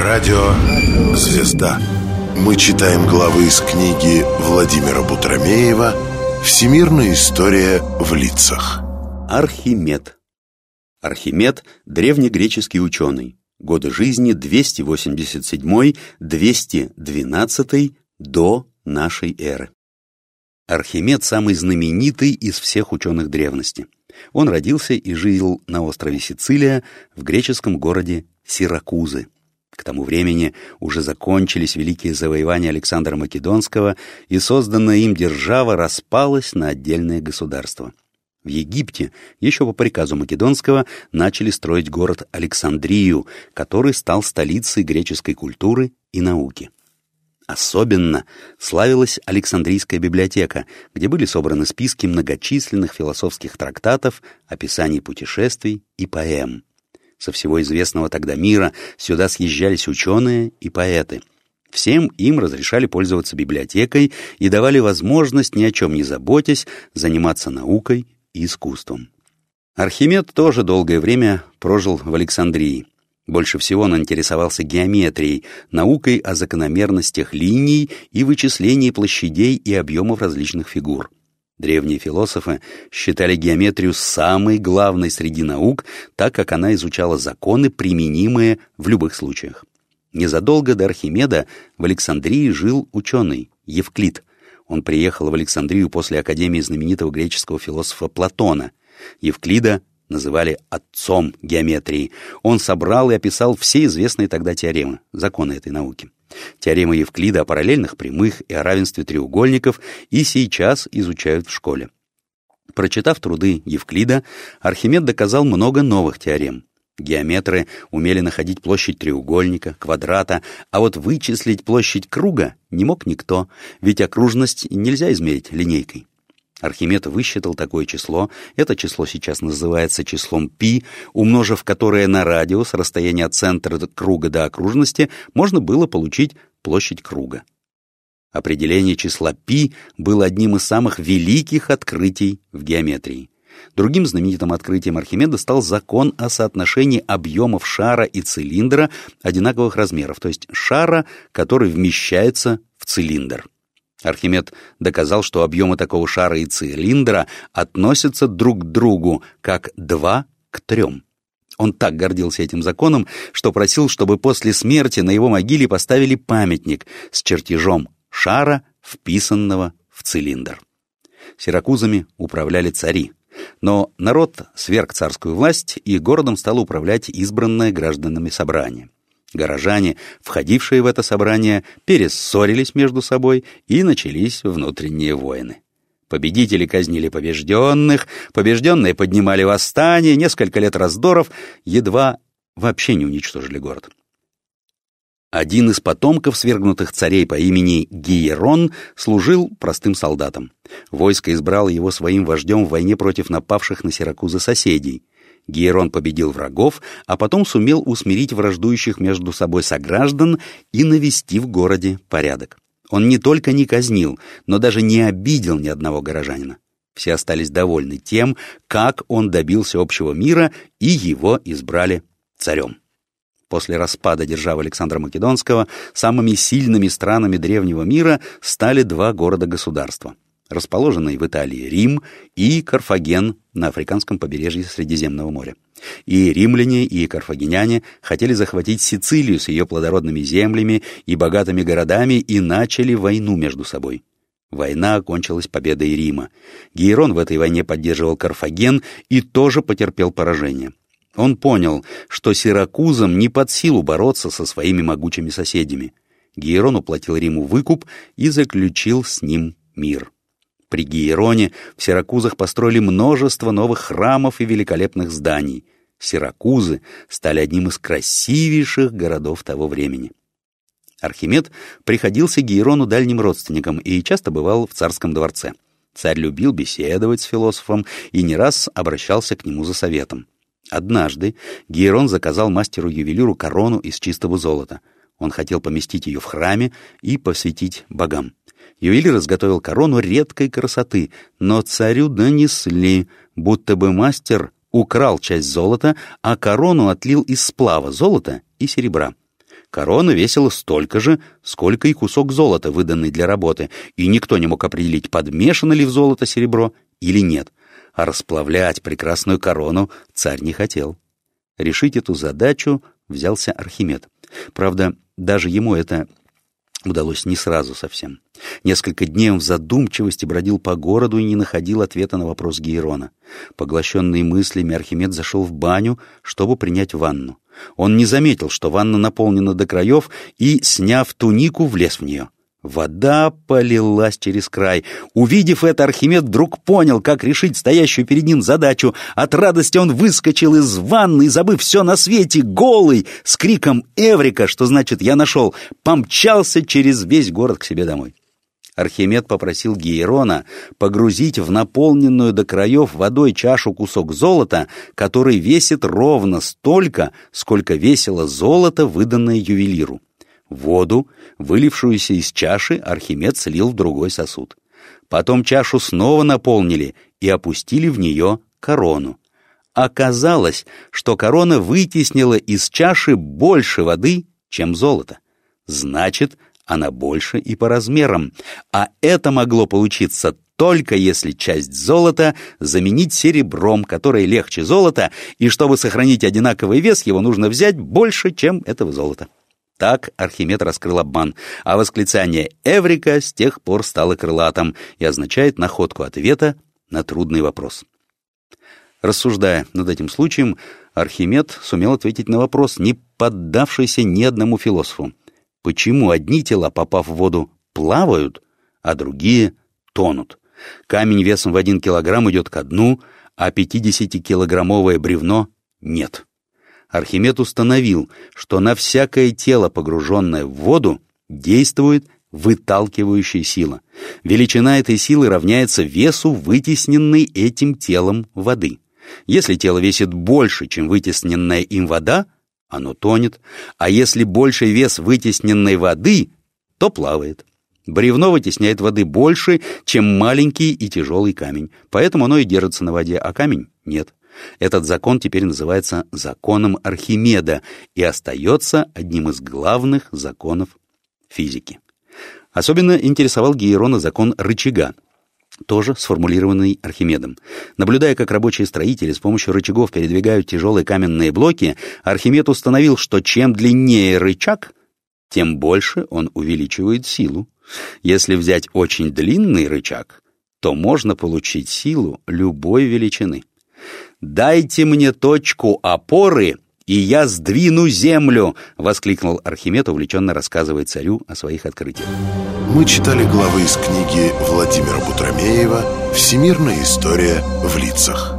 Радио «Звезда». Мы читаем главы из книги Владимира Бутромеева «Всемирная история в лицах». Архимед. Архимед – древнегреческий ученый. Годы жизни 287-212 до нашей эры. Архимед – самый знаменитый из всех ученых древности. Он родился и жил на острове Сицилия в греческом городе Сиракузы. К тому времени уже закончились великие завоевания Александра Македонского, и созданная им держава распалась на отдельные государства. В Египте еще по приказу Македонского начали строить город Александрию, который стал столицей греческой культуры и науки. Особенно славилась Александрийская библиотека, где были собраны списки многочисленных философских трактатов, описаний путешествий и поэм. Со всего известного тогда мира сюда съезжались ученые и поэты. Всем им разрешали пользоваться библиотекой и давали возможность, ни о чем не заботясь, заниматься наукой и искусством. Архимед тоже долгое время прожил в Александрии. Больше всего он интересовался геометрией, наукой о закономерностях линий и вычислении площадей и объемов различных фигур. Древние философы считали геометрию самой главной среди наук, так как она изучала законы, применимые в любых случаях. Незадолго до Архимеда в Александрии жил ученый Евклид. Он приехал в Александрию после академии знаменитого греческого философа Платона. Евклида называли отцом геометрии. Он собрал и описал все известные тогда теоремы, законы этой науки. Теорема Евклида о параллельных прямых и о равенстве треугольников и сейчас изучают в школе. Прочитав труды Евклида, Архимед доказал много новых теорем. Геометры умели находить площадь треугольника, квадрата, а вот вычислить площадь круга не мог никто, ведь окружность нельзя измерить линейкой. Архимед высчитал такое число, это число сейчас называется числом π, умножив которое на радиус, расстояние от центра круга до окружности, можно было получить площадь круга. Определение числа π было одним из самых великих открытий в геометрии. Другим знаменитым открытием Архимеда стал закон о соотношении объемов шара и цилиндра одинаковых размеров, то есть шара, который вмещается в цилиндр. Архимед доказал, что объемы такого шара и цилиндра относятся друг к другу как два к трем. Он так гордился этим законом, что просил, чтобы после смерти на его могиле поставили памятник с чертежом шара, вписанного в цилиндр. Сиракузами управляли цари. Но народ сверг царскую власть, и городом стало управлять избранное гражданами собрание. Горожане, входившие в это собрание, перессорились между собой, и начались внутренние войны. Победители казнили побежденных, побежденные поднимали восстание, несколько лет раздоров, едва вообще не уничтожили город. Один из потомков свергнутых царей по имени Гиерон служил простым солдатом. Войско избрало его своим вождем в войне против напавших на Сиракузы соседей. Гиерон победил врагов, а потом сумел усмирить враждующих между собой сограждан и навести в городе порядок. Он не только не казнил, но даже не обидел ни одного горожанина. Все остались довольны тем, как он добился общего мира, и его избрали царем. После распада державы Александра Македонского самыми сильными странами древнего мира стали два города-государства — расположенный в Италии Рим и Карфаген на африканском побережье Средиземного моря. И римляне, и карфагеняне хотели захватить Сицилию с ее плодородными землями и богатыми городами и начали войну между собой. Война окончилась победой Рима. Гейрон в этой войне поддерживал Карфаген и тоже потерпел поражение. Он понял, что сиракузам не под силу бороться со своими могучими соседями. Гейрон уплатил Риму выкуп и заключил с ним мир. При Гиероне в Сиракузах построили множество новых храмов и великолепных зданий. Сиракузы стали одним из красивейших городов того времени. Архимед приходился Гиерону дальним родственником и часто бывал в царском дворце. Царь любил беседовать с философом и не раз обращался к нему за советом. Однажды Гиерон заказал мастеру-ювелиру корону из чистого золота. Он хотел поместить ее в храме и посвятить богам. Ювелир изготовил корону редкой красоты, но царю донесли, будто бы мастер украл часть золота, а корону отлил из сплава золота и серебра. Корона весила столько же, сколько и кусок золота, выданный для работы, и никто не мог определить, подмешано ли в золото серебро или нет. А расплавлять прекрасную корону царь не хотел. Решить эту задачу взялся Архимед. Правда, даже ему это удалось не сразу совсем. Несколько дней он в задумчивости бродил по городу и не находил ответа на вопрос Гейрона. Поглощенный мыслями, Архимед зашел в баню, чтобы принять ванну. Он не заметил, что ванна наполнена до краев, и, сняв тунику, влез в нее. Вода полилась через край. Увидев это, Архимед вдруг понял, как решить стоящую перед ним задачу. От радости он выскочил из ванны, забыв все на свете, голый, с криком «Эврика!», что значит «я нашел», помчался через весь город к себе домой. Архимед попросил Гейрона погрузить в наполненную до краев водой чашу кусок золота, который весит ровно столько, сколько весило золото, выданное ювелиру. Воду, вылившуюся из чаши, Архимед слил в другой сосуд. Потом чашу снова наполнили и опустили в нее корону. Оказалось, что корона вытеснила из чаши больше воды, чем золото. Значит, она больше и по размерам, а это могло получиться только если часть золота заменить серебром, которое легче золота, и чтобы сохранить одинаковый вес, его нужно взять больше, чем этого золота. Так Архимед раскрыл обман, а восклицание «Эврика» с тех пор стало крылатым и означает находку ответа на трудный вопрос. Рассуждая над этим случаем, Архимед сумел ответить на вопрос, не поддавшийся ни одному философу. Почему одни тела, попав в воду, плавают, а другие тонут? Камень весом в один килограмм идет ко дну, а 50-килограммовое бревно — нет. Архимед установил, что на всякое тело, погруженное в воду, действует выталкивающая сила. Величина этой силы равняется весу вытесненной этим телом воды. Если тело весит больше, чем вытесненная им вода, оно тонет, а если больший вес вытесненной воды, то плавает. Бревно вытесняет воды больше, чем маленький и тяжелый камень, поэтому оно и держится на воде, а камень — нет. Этот закон теперь называется законом Архимеда и остается одним из главных законов физики. Особенно интересовал Гейрона закон рычага, тоже сформулированный Архимедом. Наблюдая, как рабочие строители с помощью рычагов передвигают тяжелые каменные блоки, Архимед установил, что чем длиннее рычаг, тем больше он увеличивает силу. Если взять очень длинный рычаг, то можно получить силу любой величины. «Дайте мне точку опоры, и я сдвину землю!» — воскликнул Архимед, увлеченно рассказывая царю о своих открытиях. Мы читали главы из книги Владимира Бутромеева «Всемирная история в лицах».